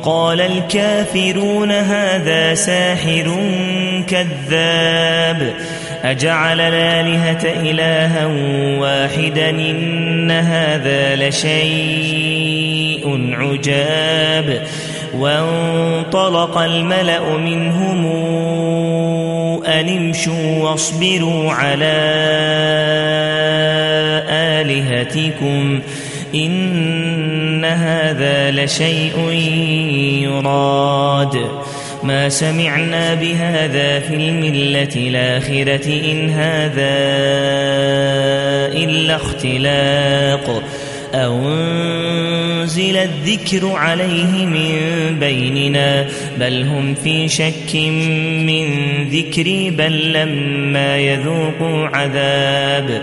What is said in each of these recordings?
وقال الكافرون هذا ساحر كذاب. أجعل الآلهة إلها واحدا إن هذا لشيء عجاب. وانطلق الملأ منهم أن امشوا واصبروا على آلهتكم إن هذا لشيء يراد. ما سمعنا بهذا في الملة الآخرة إن هذا إلا اختلاق. أنزل الذكر عليه من بيننا بل هم في شك من ذكري بل لما يذوقوا عذاب.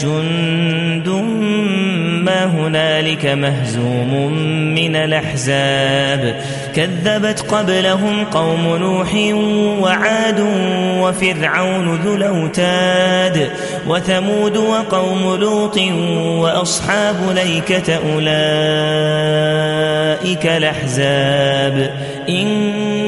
جند ما هنالك مهزوم من الأحزاب. كذبت قبلهم قوم نوح وعاد وفرعون ذو الأوتاد وثمود وقوم لوط وأصحاب ليكة أولئك الأحزاب. إن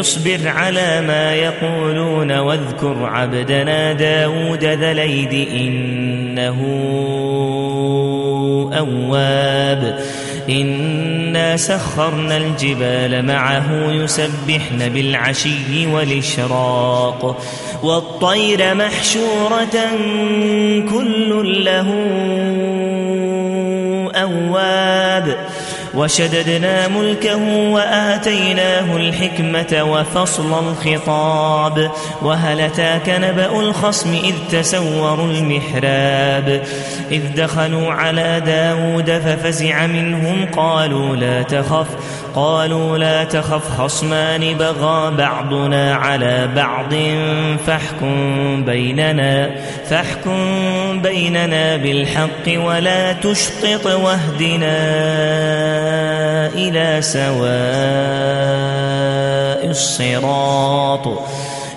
اصبر على ما يقولون واذكر عبدنا داود ذا إنه أواب. إنا سخرنا الجبال معه يسبحن بالعشي والإشراق. والطير محشورة كل له أواب. وشددنا ملكه وآتيناه الحكمة وفصل الخطاب. وهل أتاك نبأ الخصم إذ تسوروا المحراب؟ إذ دخلوا على داود ففزع منهم قالوا لا تخف قالوا لا تخف خصمان بغى بعضنا على بعض فاحكم بيننا فاحكم بيننا بالحق ولا تشطط واهدنا. إلى سواء الصراط.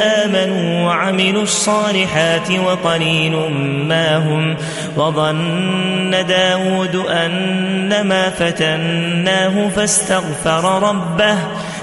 آمنوا وعملوا الصالحات وقليل ما هم وظن داود أنما فتناه فاستغفر ربه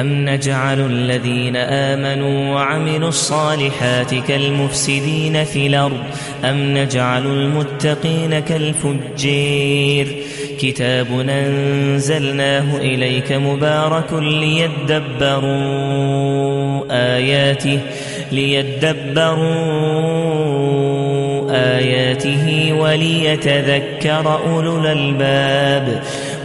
أم نجعل الذين آمنوا وعملوا الصالحات كالمفسدين في الأرض؟ أم نجعل المتقين كالفجير؟ كتاب أنزلناه إليك مبارك ليدبروا آياته ليدبروا آياته وليتذكر أولو الألباب.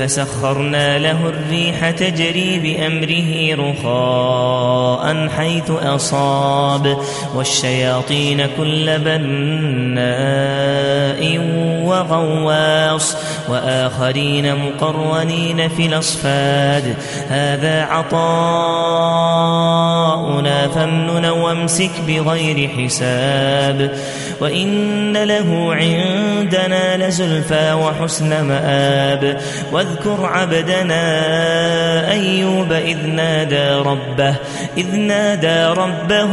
فسخرنا له الريح تجري بأمره رخاء حيث أصاب والشياطين كل بناء وغواص وآخرين مقرنين في الأصفاد. هذا عطاؤنا فامنن وامسك بغير حساب. وإن له عندنا لزلفى وحسن مآب. واذكر عبدنا أيوب إذ نادى ربه إذ نادى ربه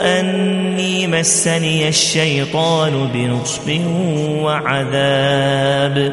أني مسني الشيطان بنصب وعذاب.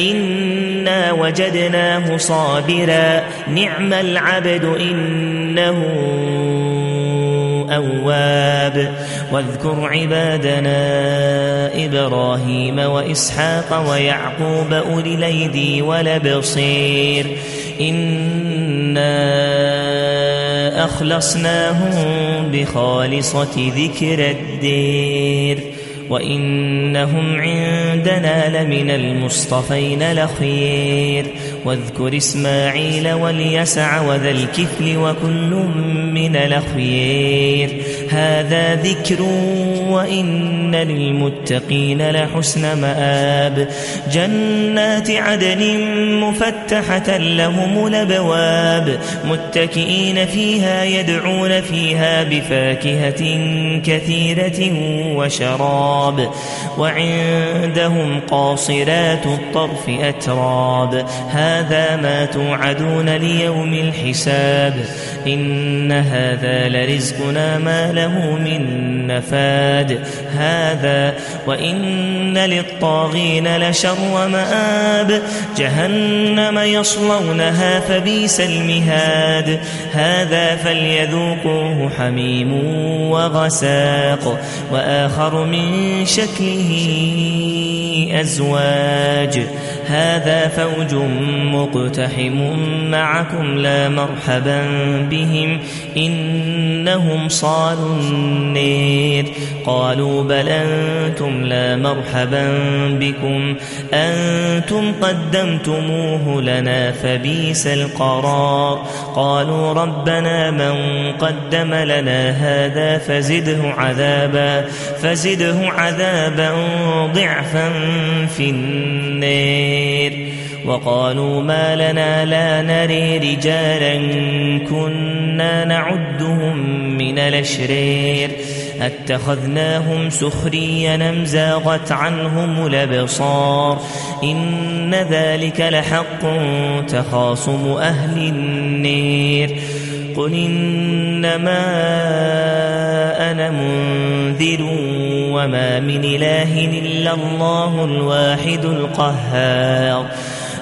إنا وجدناه صابرا نعم العبد إنه أواب واذكر عبادنا إبراهيم وإسحاق ويعقوب أولي الأيدي والأبصير إنا أخلصناهم بخالصة ذكر الدير وإنهم عندنا لمن المصطفين لخير. واذكر إسماعيل واليسع وذا الكفل وكل من لخير. هذا ذكر وإن للمتقين لحسن مآب. جنات عدن مفتحة لهم الأبواب. متكئين فيها يدعون فيها بفاكهة كثيرة وشراب. وعندهم قاصرات الطرف أتراب هذا ما توعدون ليوم الحساب إن هذا لرزقنا ما له من نفاد هذا وإن للطاغين لشر مآب جهنم يصلونها فبيس المهاد هذا فليذوقوه حميم وغساق وآخر من شكله أزواج. هذا فوج مقتحم معكم لا مرحبا بهم. إنهم صالوا النير. قالوا بل أنتم لا مرحبا بكم. أنتم قدمتموه لنا فبيس القرار. قالوا ربنا من قدم لنا هذا فزده عذابا فزده عذابا ضعفا في النير وقالوا ما لنا لا نري رجالا كنا نعدهم من الأشرير أتخذناهم سخريا أم زاغت عنهم الأبصار إن ذلك لحق تخاصم أهل النير قل إنما أنا منذر وما من إله إلا الله الواحد القهار.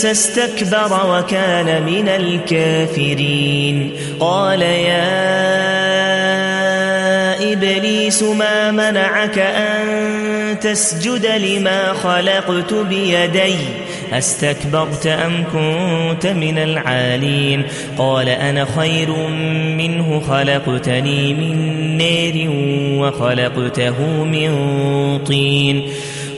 إبليس استكبر وكان من الكافرين. قال يا إبليس ما منعك أن تسجد لما خلقت بيدي؟ أستكبرت أم كنت من العالين؟ قال أنا خير منه خلقتني من نير وخلقته من طين.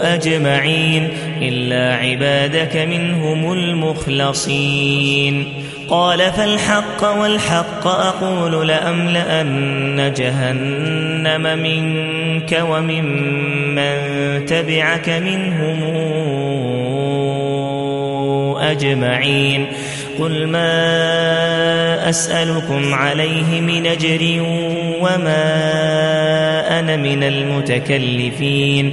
أجمعين إلا عبادك منهم المخلصين. قال فالحق والحق أقول لأملأن جهنم منك وممن تبعك منهم أجمعين. قل ما أسألكم عليه من أجر وما أنا من المتكلفين.